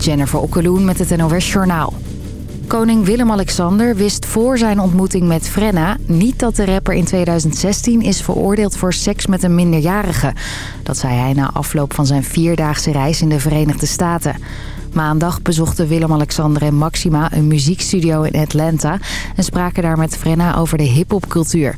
Jennifer Okkeloen met het NOS Journaal. Koning Willem-Alexander wist voor zijn ontmoeting met Frenna... niet dat de rapper in 2016 is veroordeeld voor seks met een minderjarige. Dat zei hij na afloop van zijn vierdaagse reis in de Verenigde Staten. Maandag bezochten Willem-Alexander en Maxima een muziekstudio in Atlanta... en spraken daar met Frenna over de hiphopcultuur.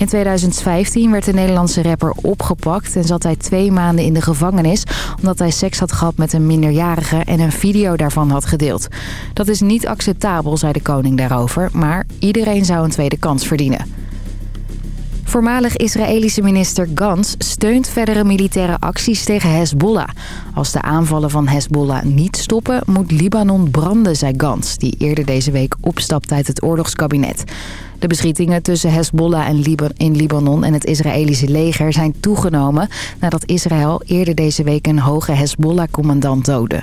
In 2015 werd de Nederlandse rapper opgepakt en zat hij twee maanden in de gevangenis... omdat hij seks had gehad met een minderjarige en een video daarvan had gedeeld. Dat is niet acceptabel, zei de koning daarover, maar iedereen zou een tweede kans verdienen. Voormalig Israëlische minister Gans steunt verdere militaire acties tegen Hezbollah. Als de aanvallen van Hezbollah niet stoppen, moet Libanon branden, zei Gans... die eerder deze week opstapt uit het oorlogskabinet. De beschietingen tussen Hezbollah en in Libanon en het Israëlische leger zijn toegenomen... nadat Israël eerder deze week een hoge Hezbollah-commandant doodde.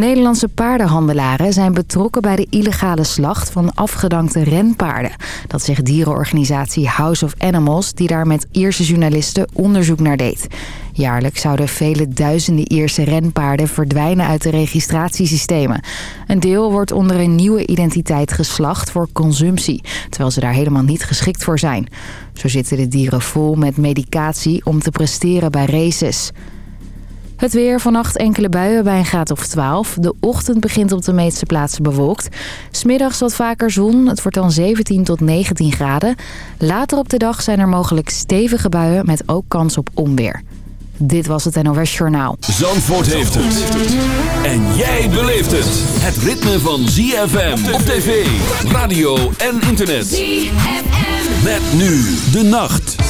Nederlandse paardenhandelaren zijn betrokken bij de illegale slacht van afgedankte renpaarden. Dat zegt dierenorganisatie House of Animals die daar met Ierse journalisten onderzoek naar deed. Jaarlijks zouden vele duizenden Ierse renpaarden verdwijnen uit de registratiesystemen. Een deel wordt onder een nieuwe identiteit geslacht voor consumptie, terwijl ze daar helemaal niet geschikt voor zijn. Zo zitten de dieren vol met medicatie om te presteren bij races. Het weer vannacht enkele buien bij een graad of 12. De ochtend begint op de meeste plaatsen bewolkt. Smiddags wat vaker zon. Het wordt dan 17 tot 19 graden. Later op de dag zijn er mogelijk stevige buien met ook kans op onweer. Dit was het NOS Journaal. Zandvoort heeft het. En jij beleeft het. Het ritme van ZFM op tv, radio en internet. ZFM. Met nu de nacht.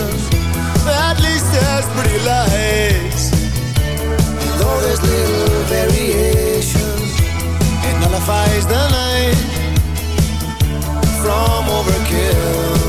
Pretty. And though there's little variation, it nullifies the night from overkill.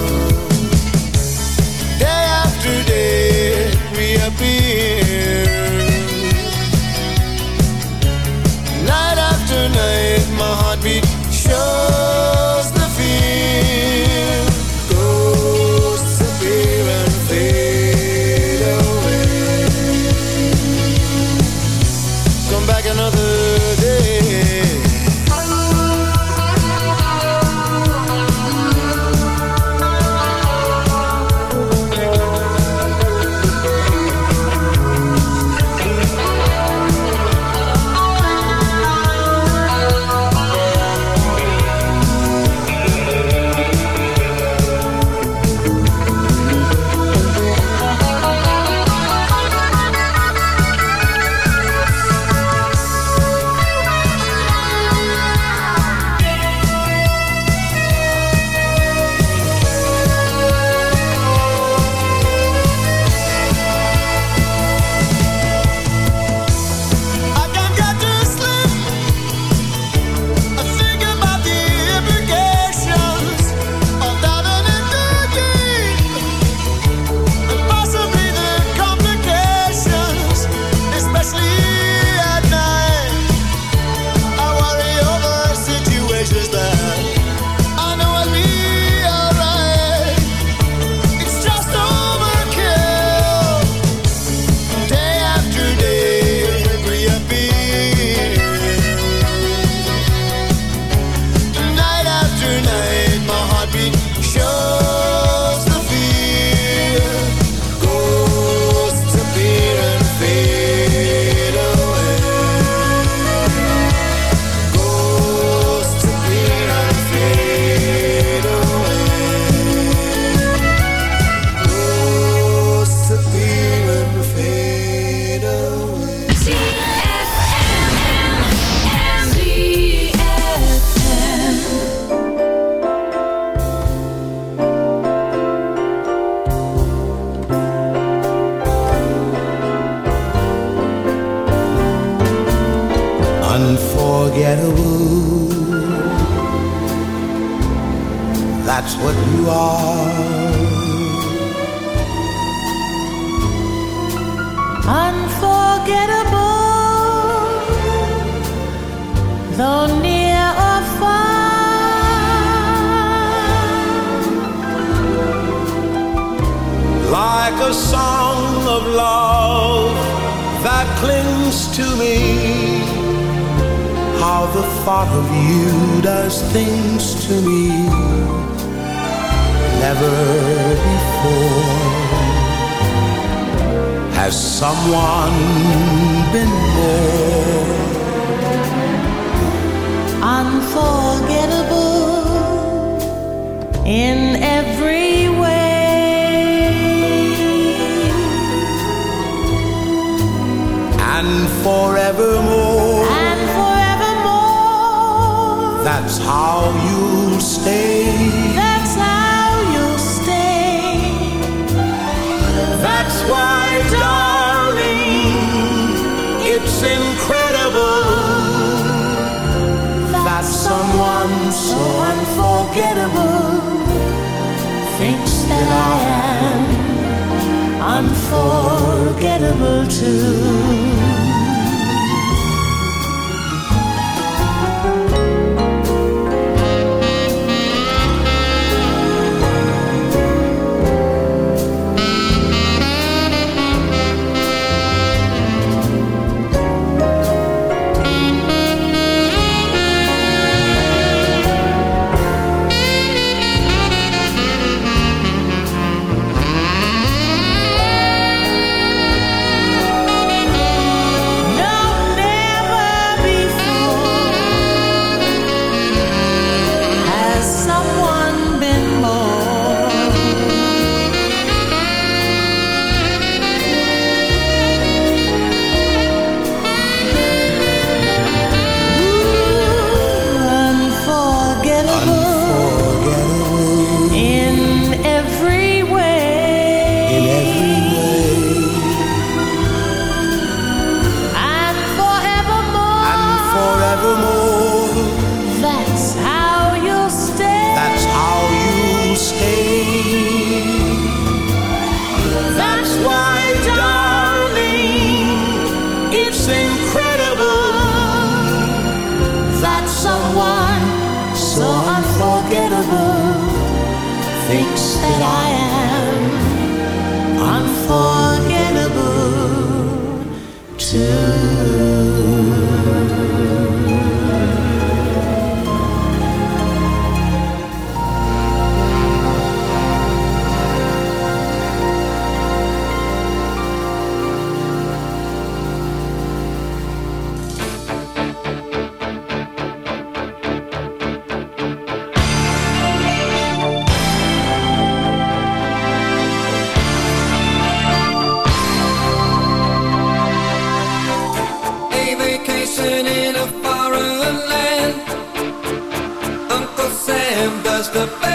The best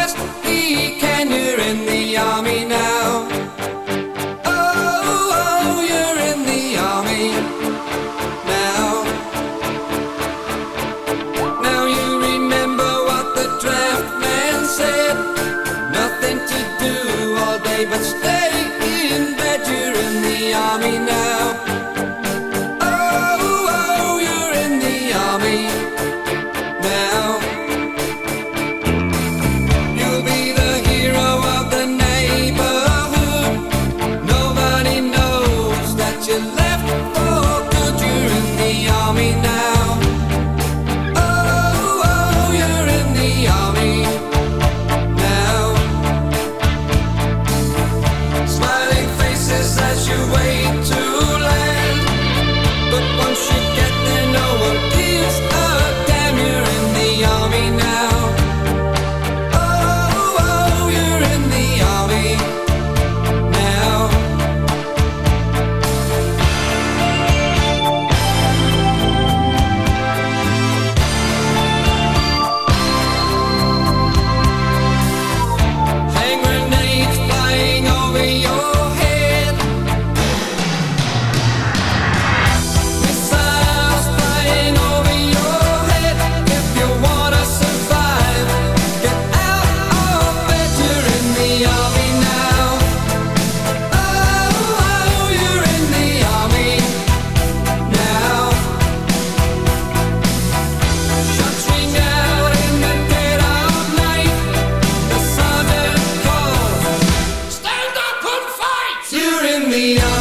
me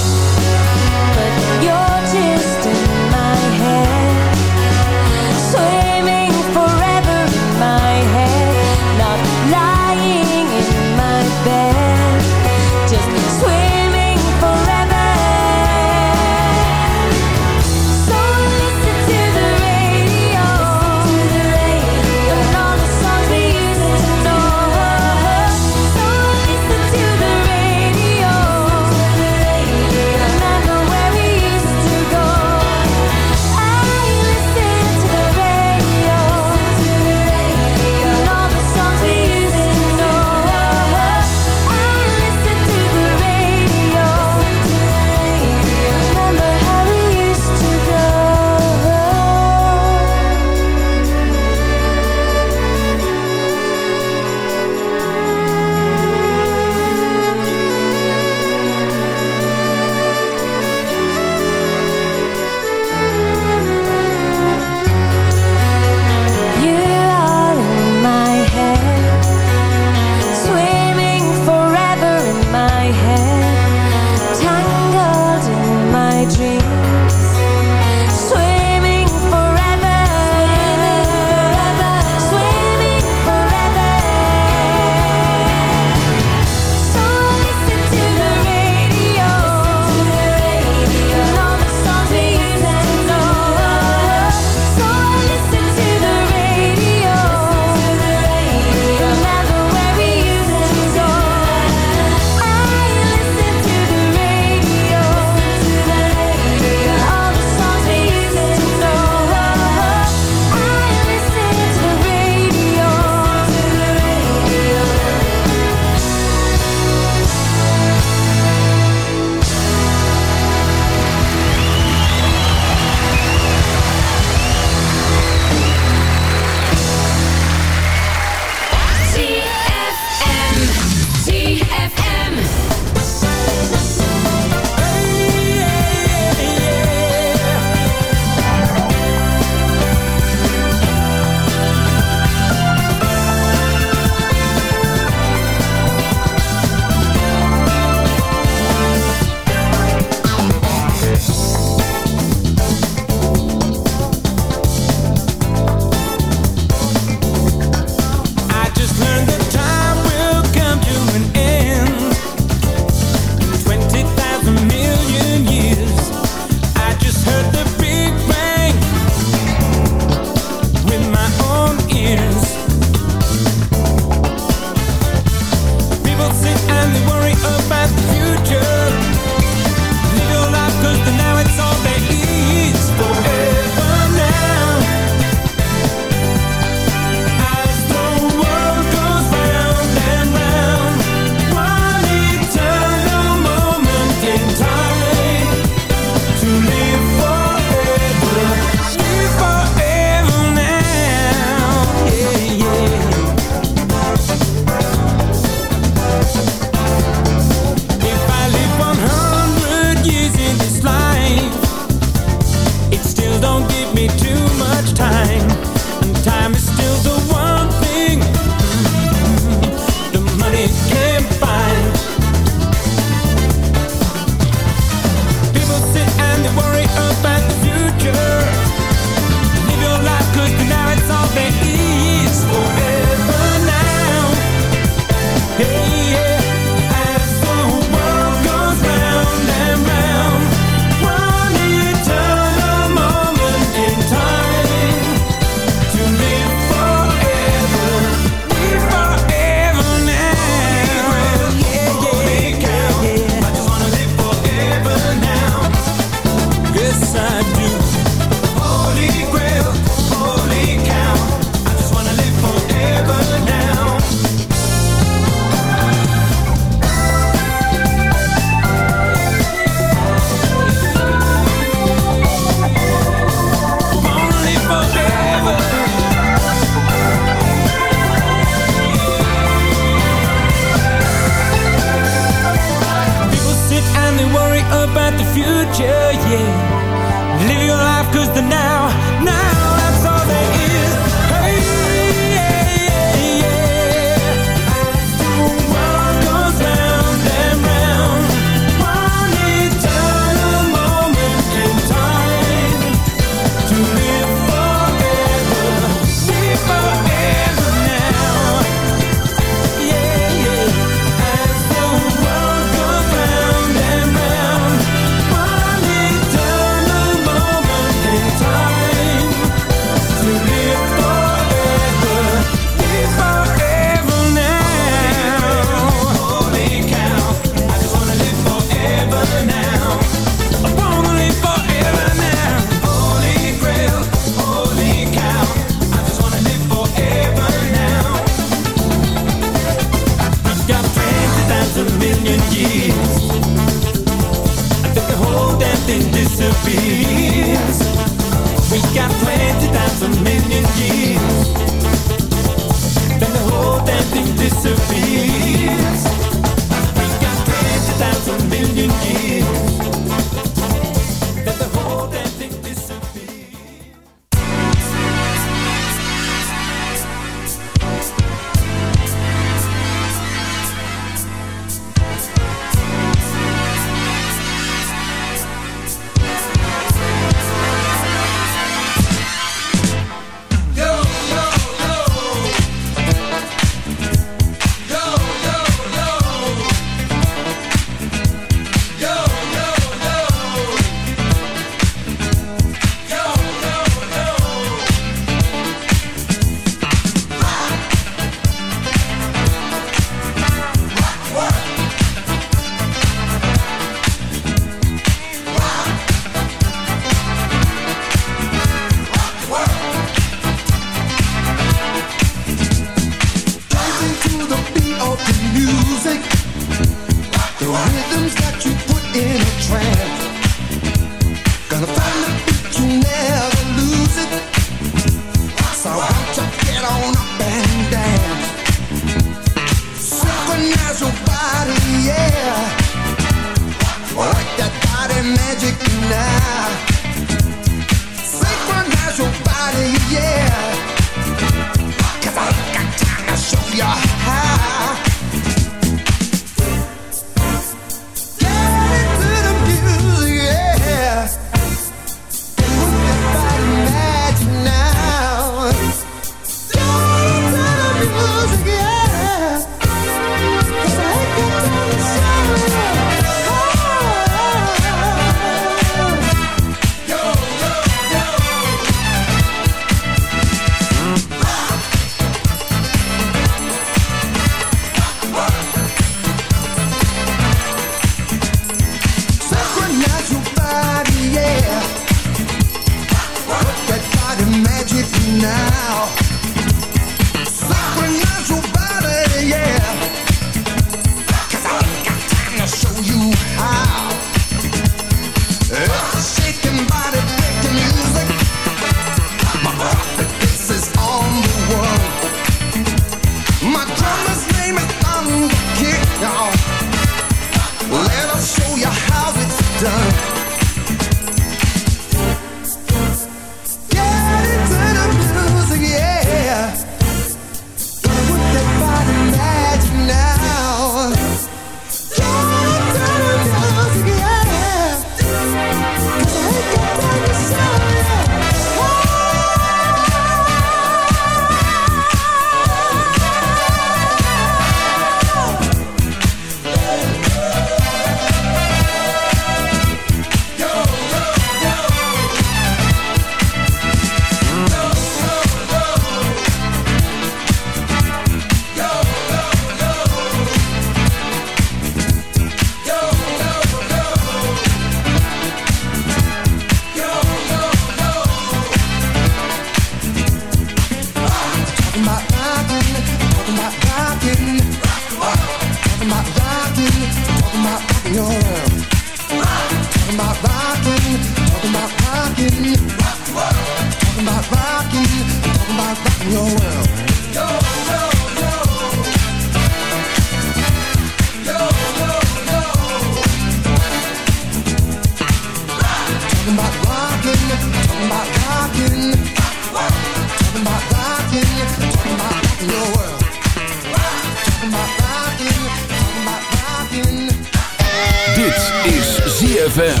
ZFM.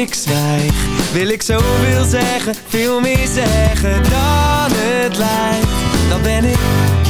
Ik zwijg, wil ik zoveel zeggen, veel meer zeggen dan het lijkt. Dan ben ik.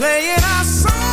playing our song.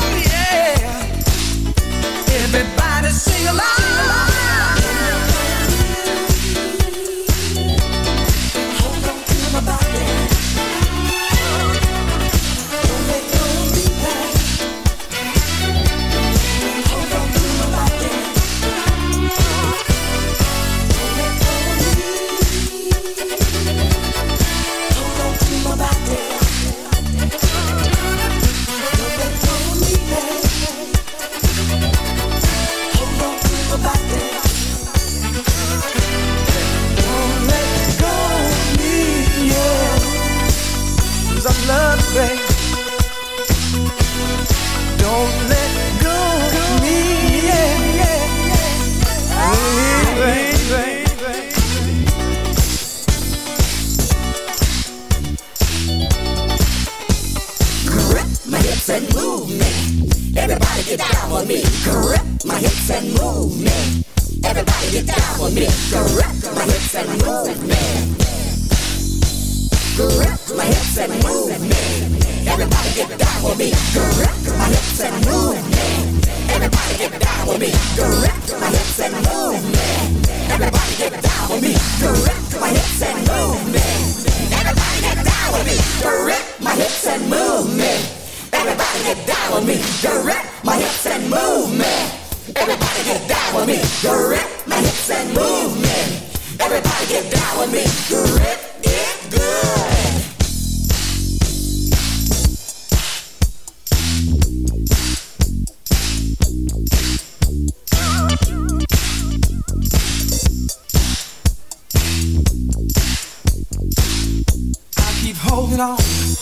Hold it on.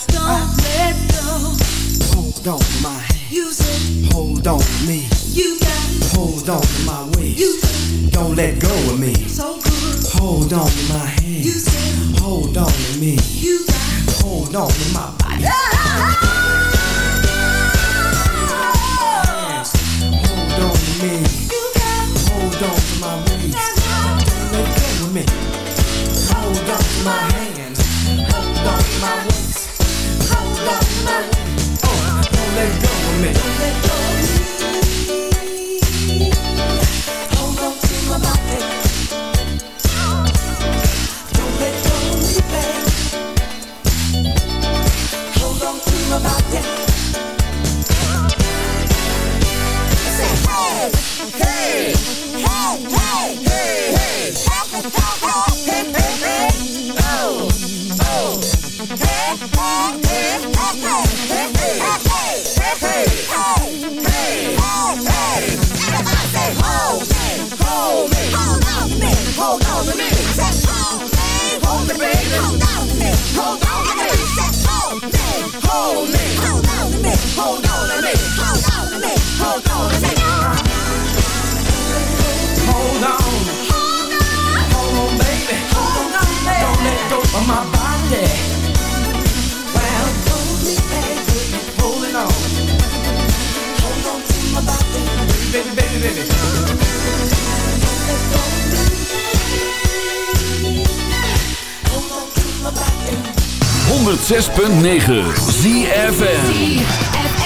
Don't I, let go. Hold on to my hand. You said, Hold on to me. You got it. Hold on to my waist. You said, Don't let go of me. So good. Hold on to my hand. You said, Hold on to me. You got it. Hold on to my body. let go. hold on to me. Hold me. Hold on to me. Hold on to me. Hold on to me. Hold on to me. Hold on. Hold on. Hold on, baby. Hold on, my body. Well, hold me, baby. On. Hold on to my body. Baby, baby, baby. Hold on to my body. 106.9 ZFN